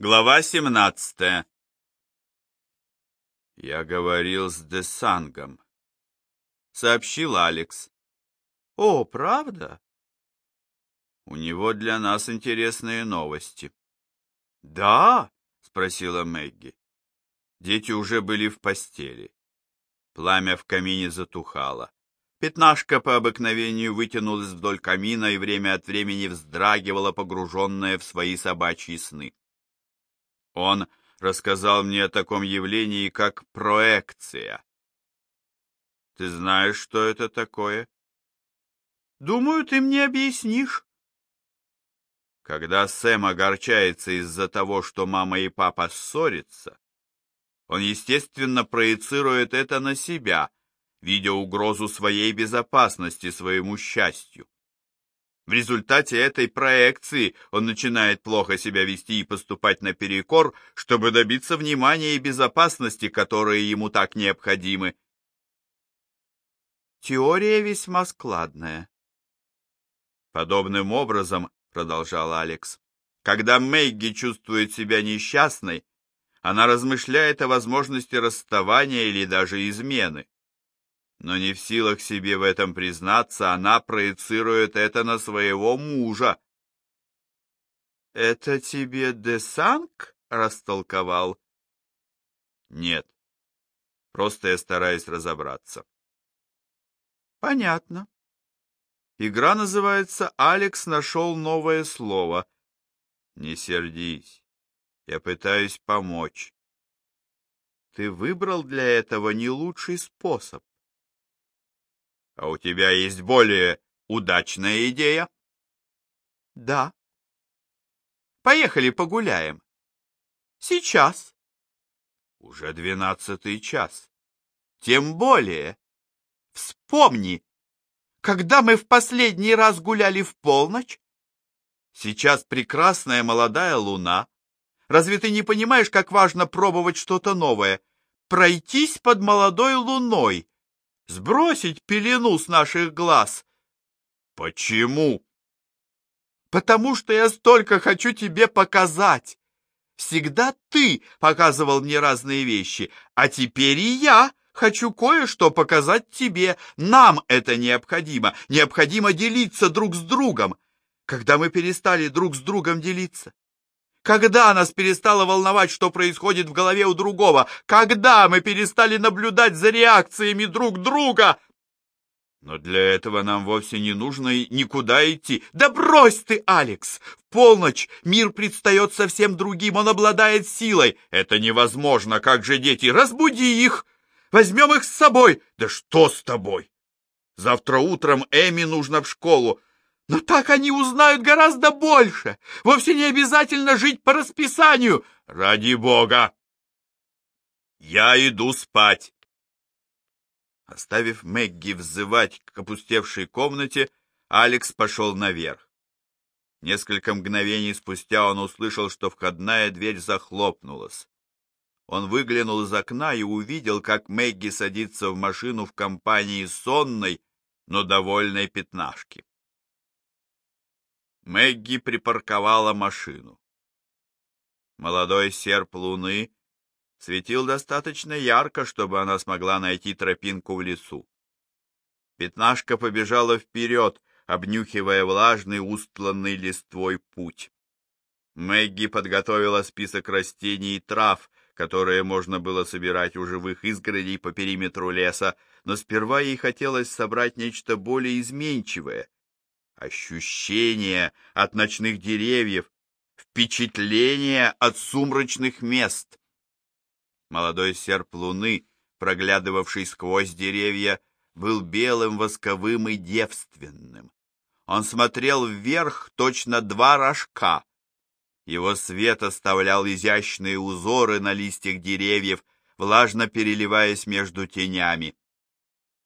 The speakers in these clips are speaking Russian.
Глава 17 «Я говорил с Десангом», — сообщил Алекс. «О, правда?» «У него для нас интересные новости». «Да?» — спросила Мэгги. Дети уже были в постели. Пламя в камине затухало. Пятнашка по обыкновению вытянулась вдоль камина и время от времени вздрагивала, погруженная в свои собачьи сны. Он рассказал мне о таком явлении, как проекция. Ты знаешь, что это такое? Думаю, ты мне объяснишь. Когда Сэм огорчается из-за того, что мама и папа ссорятся, он, естественно, проецирует это на себя, видя угрозу своей безопасности, своему счастью. В результате этой проекции он начинает плохо себя вести и поступать наперекор, чтобы добиться внимания и безопасности, которые ему так необходимы. Теория весьма складная. Подобным образом, продолжал Алекс, когда Мэгги чувствует себя несчастной, она размышляет о возможности расставания или даже измены но не в силах себе в этом признаться, она проецирует это на своего мужа. «Это тебе Десанг растолковал?» «Нет, просто я стараюсь разобраться». «Понятно. Игра называется «Алекс нашел новое слово». Не сердись, я пытаюсь помочь. Ты выбрал для этого не лучший способ. А у тебя есть более удачная идея? Да. Поехали погуляем. Сейчас. Уже двенадцатый час. Тем более. Вспомни, когда мы в последний раз гуляли в полночь? Сейчас прекрасная молодая луна. Разве ты не понимаешь, как важно пробовать что-то новое? Пройтись под молодой луной, сбросить пелену с наших глаз. Почему? Потому что я столько хочу тебе показать. Всегда ты показывал мне разные вещи, а теперь и я хочу кое-что показать тебе. Нам это необходимо. Необходимо делиться друг с другом. Когда мы перестали друг с другом делиться? Когда нас перестало волновать, что происходит в голове у другого? Когда мы перестали наблюдать за реакциями друг друга? Но для этого нам вовсе не нужно никуда идти. Да брось ты, Алекс! В полночь мир предстает совсем другим, он обладает силой. Это невозможно, как же дети? Разбуди их! Возьмем их с собой! Да что с тобой? Завтра утром Эми нужно в школу. Но так они узнают гораздо больше. Вовсе не обязательно жить по расписанию. Ради бога! Я иду спать. Оставив Мэгги взывать к опустевшей комнате, Алекс пошел наверх. Несколько мгновений спустя он услышал, что входная дверь захлопнулась. Он выглянул из окна и увидел, как Мэгги садится в машину в компании сонной, но довольной пятнашки. Мэгги припарковала машину. Молодой серп луны светил достаточно ярко, чтобы она смогла найти тропинку в лесу. Пятнашка побежала вперед, обнюхивая влажный, устланный листвой путь. Мэгги подготовила список растений и трав, которые можно было собирать у живых изгородей по периметру леса, но сперва ей хотелось собрать нечто более изменчивое, ощущения от ночных деревьев, впечатления от сумрачных мест. Молодой серп луны, проглядывавший сквозь деревья, был белым, восковым и девственным. Он смотрел вверх точно два рожка. Его свет оставлял изящные узоры на листьях деревьев, влажно переливаясь между тенями.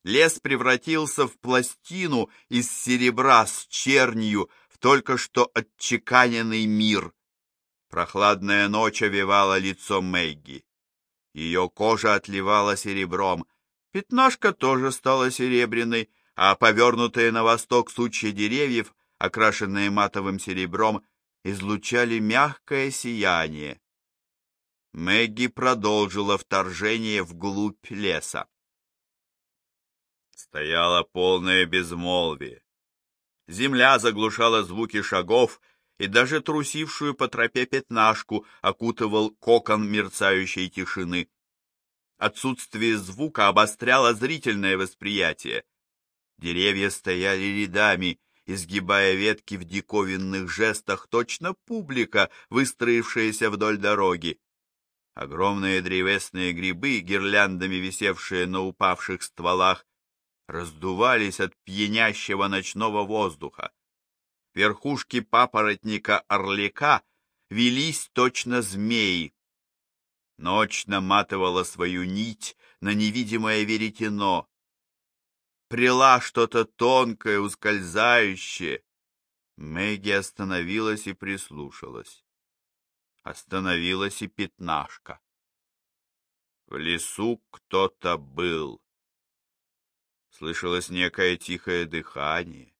Лес превратился в пластину из серебра с чернью в только что отчеканенный мир. Прохладная ночь овевала лицо Мэгги. Ее кожа отливала серебром. Пятнашка тоже стала серебряной, а повернутые на восток сучья деревьев, окрашенные матовым серебром, излучали мягкое сияние. Мэгги продолжила вторжение вглубь леса. Стояло полное безмолвие. Земля заглушала звуки шагов, и даже трусившую по тропе пятнашку окутывал кокон мерцающей тишины. Отсутствие звука обостряло зрительное восприятие. Деревья стояли рядами, изгибая ветки в диковинных жестах, точно публика, выстроившаяся вдоль дороги. Огромные древесные грибы, гирляндами висевшие на упавших стволах, раздувались от пьянящего ночного воздуха. Верхушки папоротника орлика велись точно змеи. Ночь наматывала свою нить на невидимое веретено. Прила что-то тонкое, ускользающее. Мэгги остановилась и прислушалась. Остановилась и пятнашка. В лесу кто-то был. Слышалось некое тихое дыхание,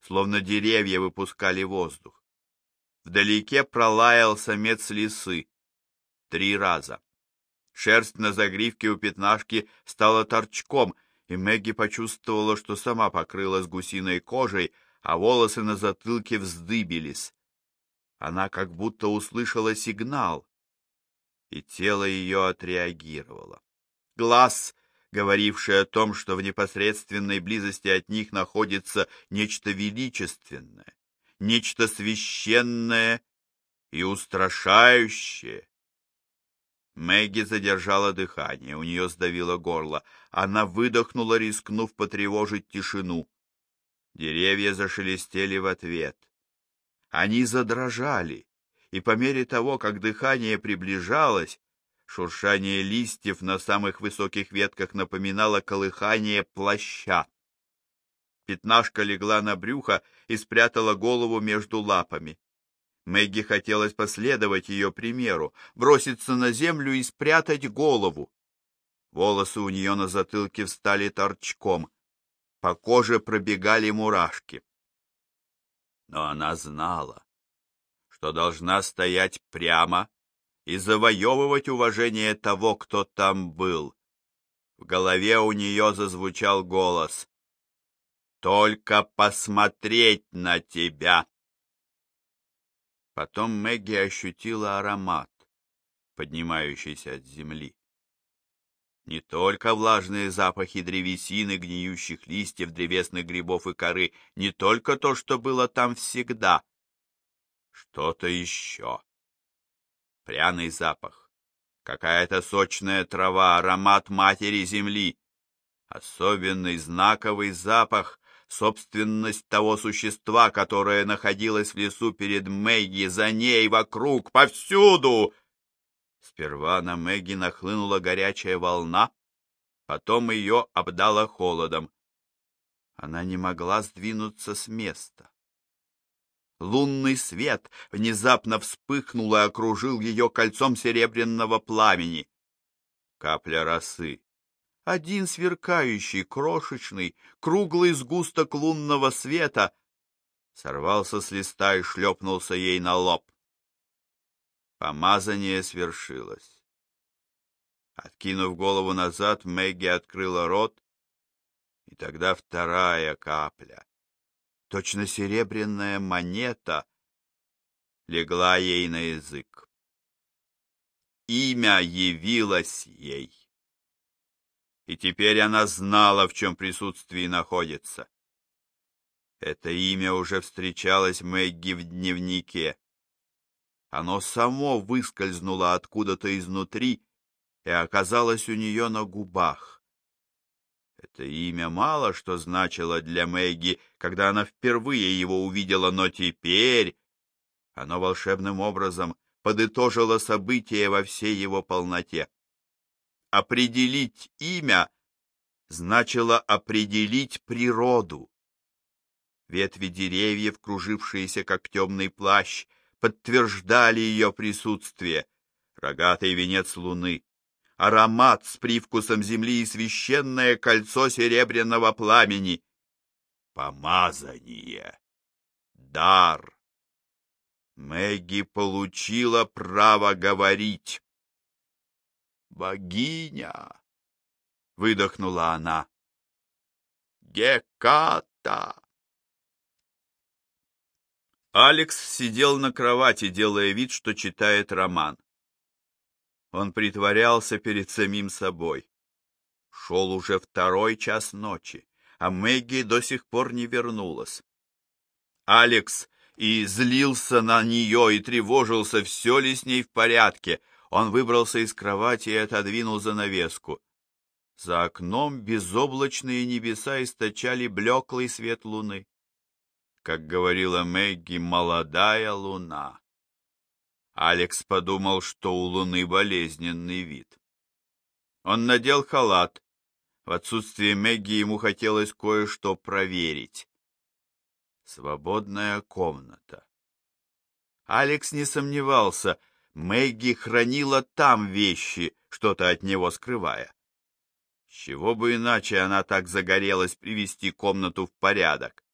словно деревья выпускали воздух. Вдалеке пролаял самец лисы. Три раза. Шерсть на загривке у пятнашки стала торчком, и Мэгги почувствовала, что сама покрылась гусиной кожей, а волосы на затылке вздыбились. Она как будто услышала сигнал, и тело ее отреагировало. Глаз говоривший о том, что в непосредственной близости от них находится нечто величественное, нечто священное и устрашающее. Мэгги задержала дыхание, у нее сдавило горло. Она выдохнула, рискнув потревожить тишину. Деревья зашелестели в ответ. Они задрожали, и по мере того, как дыхание приближалось, Шуршание листьев на самых высоких ветках напоминало колыхание плаща. Пятнашка легла на брюхо и спрятала голову между лапами. Мэгги хотелось последовать ее примеру, броситься на землю и спрятать голову. Волосы у нее на затылке встали торчком, по коже пробегали мурашки. Но она знала, что должна стоять прямо и завоевывать уважение того, кто там был. В голове у нее зазвучал голос. «Только посмотреть на тебя!» Потом Мэгги ощутила аромат, поднимающийся от земли. Не только влажные запахи древесины, гниющих листьев, древесных грибов и коры, не только то, что было там всегда. Что-то еще пряный запах, какая-то сочная трава, аромат матери земли, особенный знаковый запах, собственность того существа, которое находилось в лесу перед Мэгги, за ней, вокруг, повсюду. Сперва на Мэгги нахлынула горячая волна, потом ее обдало холодом. Она не могла сдвинуться с места. Лунный свет внезапно вспыхнул и окружил ее кольцом серебряного пламени. Капля росы. Один сверкающий, крошечный, круглый сгусток лунного света сорвался с листа и шлепнулся ей на лоб. Помазание свершилось. Откинув голову назад, Мэгги открыла рот, и тогда вторая капля точно серебряная монета, легла ей на язык. Имя явилось ей. И теперь она знала, в чем присутствии находится. Это имя уже встречалось Мэгги в дневнике. Оно само выскользнуло откуда-то изнутри и оказалось у нее на губах. Это имя мало что значило для Мэгги, когда она впервые его увидела, но теперь оно волшебным образом подытожило события во всей его полноте. Определить имя значило определить природу. Ветви деревьев, кружившиеся как темный плащ, подтверждали ее присутствие. Рогатый венец луны, аромат с привкусом земли и священное кольцо серебряного пламени. Помазание. Дар. Мэгги получила право говорить. Богиня! Выдохнула она. Геката! Алекс сидел на кровати, делая вид, что читает роман. Он притворялся перед самим собой. Шел уже второй час ночи, а Мэгги до сих пор не вернулась. Алекс и злился на нее и тревожился, все ли с ней в порядке. Он выбрался из кровати и отодвинул занавеску. За окном безоблачные небеса источали блеклый свет луны. Как говорила Мэгги, молодая луна. Алекс подумал, что у луны болезненный вид. Он надел халат. В отсутствие Мэгги ему хотелось кое-что проверить. Свободная комната. Алекс не сомневался, Мэгги хранила там вещи, что-то от него скрывая. С чего бы иначе она так загорелась привести комнату в порядок?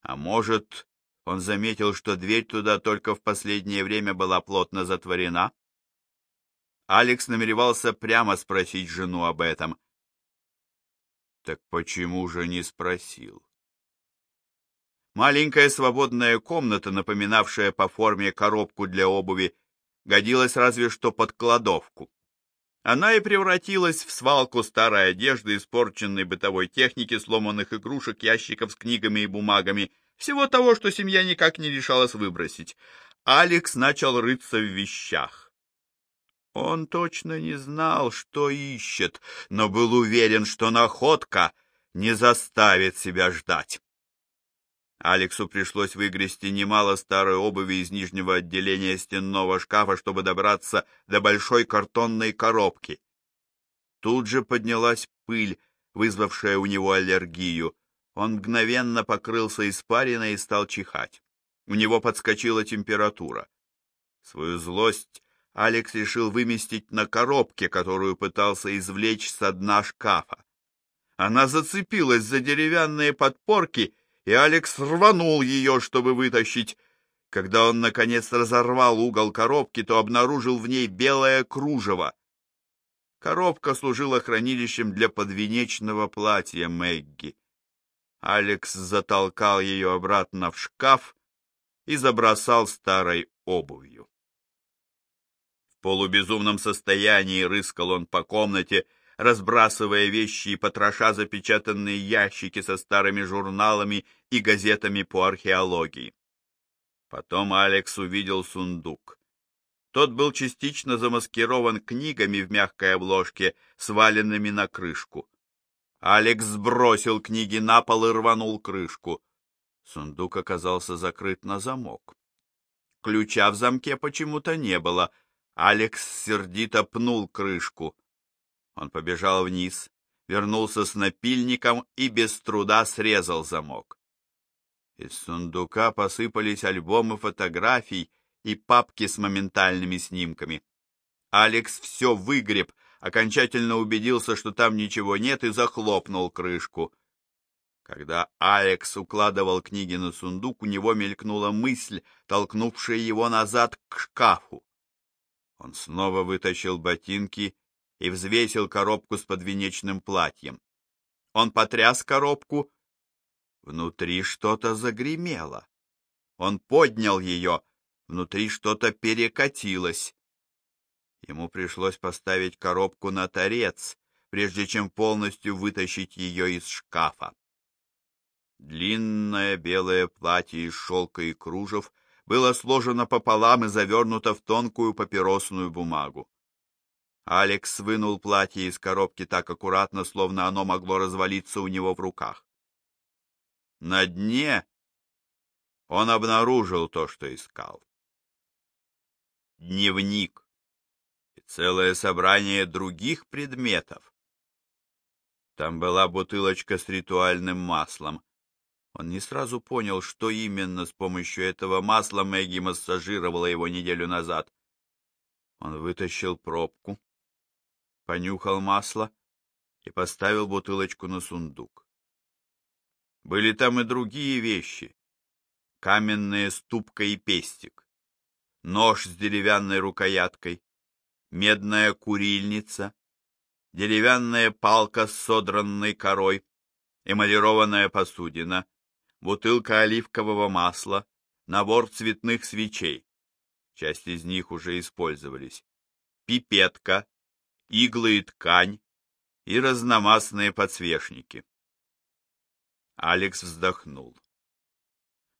А может, он заметил, что дверь туда только в последнее время была плотно затворена? Алекс намеревался прямо спросить жену об этом. Так почему же не спросил? Маленькая свободная комната, напоминавшая по форме коробку для обуви, годилась разве что под кладовку. Она и превратилась в свалку старой одежды, испорченной бытовой техники, сломанных игрушек, ящиков с книгами и бумагами, всего того, что семья никак не решалась выбросить. Алекс начал рыться в вещах. Он точно не знал, что ищет, но был уверен, что находка не заставит себя ждать. Алексу пришлось выгрести немало старой обуви из нижнего отделения стенного шкафа, чтобы добраться до большой картонной коробки. Тут же поднялась пыль, вызвавшая у него аллергию. Он мгновенно покрылся испариной и стал чихать. У него подскочила температура. Свою злость Алекс решил выместить на коробке, которую пытался извлечь со дна шкафа. Она зацепилась за деревянные подпорки и Алекс рванул ее, чтобы вытащить. Когда он, наконец, разорвал угол коробки, то обнаружил в ней белое кружево. Коробка служила хранилищем для подвенечного платья Мэгги. Алекс затолкал ее обратно в шкаф и забросал старой обувью. В полубезумном состоянии рыскал он по комнате, разбрасывая вещи и потроша запечатанные ящики со старыми журналами и газетами по археологии. Потом Алекс увидел сундук. Тот был частично замаскирован книгами в мягкой обложке, сваленными на крышку. Алекс сбросил книги на пол и рванул крышку. Сундук оказался закрыт на замок. Ключа в замке почему-то не было. Алекс сердито пнул крышку. Он побежал вниз, вернулся с напильником и без труда срезал замок. Из сундука посыпались альбомы фотографий и папки с моментальными снимками. Алекс все выгреб, окончательно убедился, что там ничего нет, и захлопнул крышку. Когда Алекс укладывал книги на сундук, у него мелькнула мысль, толкнувшая его назад к шкафу. Он снова вытащил ботинки и взвесил коробку с подвенечным платьем. Он потряс коробку. Внутри что-то загремело. Он поднял ее. Внутри что-то перекатилось. Ему пришлось поставить коробку на торец, прежде чем полностью вытащить ее из шкафа. Длинное белое платье из шелка и кружев было сложено пополам и завернуто в тонкую папиросную бумагу. Алекс вынул платье из коробки так аккуратно, словно оно могло развалиться у него в руках. На дне он обнаружил то, что искал. Дневник целое собрание других предметов. Там была бутылочка с ритуальным маслом. Он не сразу понял, что именно с помощью этого масла Мэгги массажировала его неделю назад. Он вытащил пробку, понюхал масло и поставил бутылочку на сундук. Были там и другие вещи. Каменная ступка и пестик, нож с деревянной рукояткой, медная курильница, деревянная палка с содранной корой, эмалированная посудина, бутылка оливкового масла, набор цветных свечей. Часть из них уже использовались. Пипетка, иглы и ткань и разномастные подсвечники. Алекс вздохнул.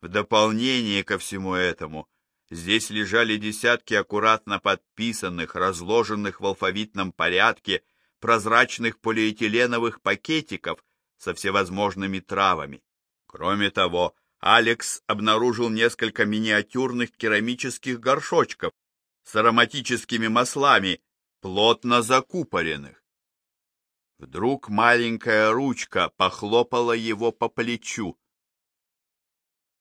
В дополнение ко всему этому, здесь лежали десятки аккуратно подписанных, разложенных в алфавитном порядке прозрачных полиэтиленовых пакетиков со всевозможными травами. Кроме того, Алекс обнаружил несколько миниатюрных керамических горшочков с ароматическими маслами, плотно закупоренных. Вдруг маленькая ручка похлопала его по плечу.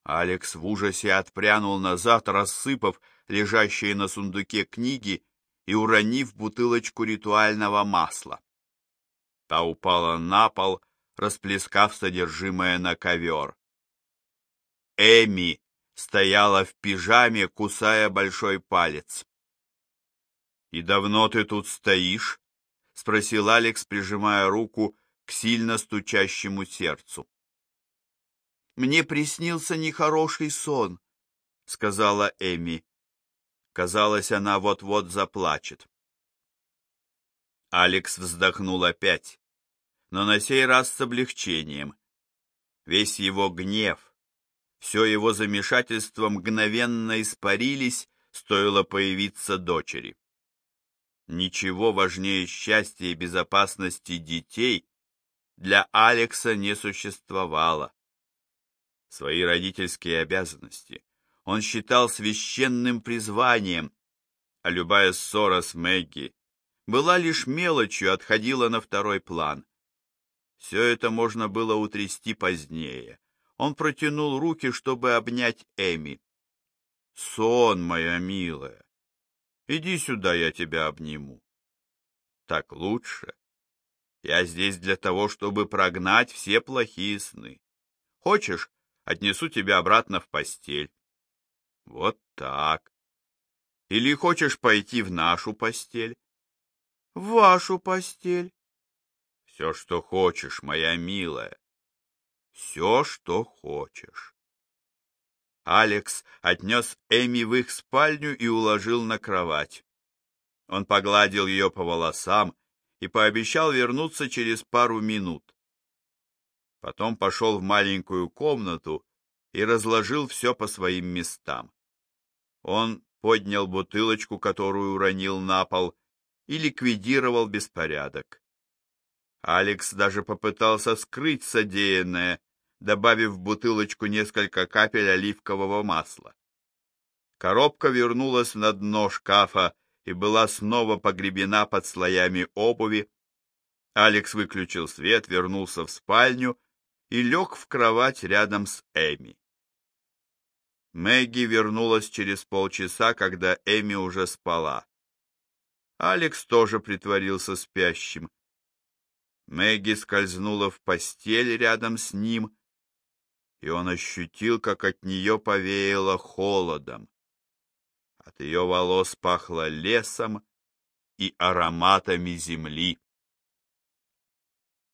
Алекс в ужасе отпрянул назад, рассыпав лежащие на сундуке книги и уронив бутылочку ритуального масла. Та упала на пол, расплескав содержимое на ковер. Эми стояла в пижаме, кусая большой палец. «И давно ты тут стоишь?» — спросил Алекс, прижимая руку к сильно стучащему сердцу. «Мне приснился нехороший сон», — сказала Эми. Казалось, она вот-вот заплачет. Алекс вздохнул опять, но на сей раз с облегчением. Весь его гнев, все его замешательство мгновенно испарились, стоило появиться дочери. Ничего важнее счастья и безопасности детей для Алекса не существовало. Свои родительские обязанности он считал священным призванием, а любая ссора с Мэгги была лишь мелочью, отходила на второй план. Все это можно было утрясти позднее. Он протянул руки, чтобы обнять Эми. «Сон, моя милая! Иди сюда, я тебя обниму. Так лучше. Я здесь для того, чтобы прогнать все плохие сны. Хочешь, отнесу тебя обратно в постель. Вот так. Или хочешь пойти в нашу постель? В вашу постель. Все, что хочешь, моя милая. Все, что хочешь. Алекс отнес Эми в их спальню и уложил на кровать. Он погладил ее по волосам и пообещал вернуться через пару минут. Потом пошел в маленькую комнату и разложил все по своим местам. Он поднял бутылочку, которую уронил на пол, и ликвидировал беспорядок. Алекс даже попытался скрыть содеянное, добавив в бутылочку несколько капель оливкового масла. Коробка вернулась на дно шкафа и была снова погребена под слоями обуви. Алекс выключил свет, вернулся в спальню и лег в кровать рядом с Эми. Мэгги вернулась через полчаса, когда Эми уже спала. Алекс тоже притворился спящим. Мэгги скользнула в постель рядом с ним, и он ощутил, как от нее повеяло холодом. От ее волос пахло лесом и ароматами земли.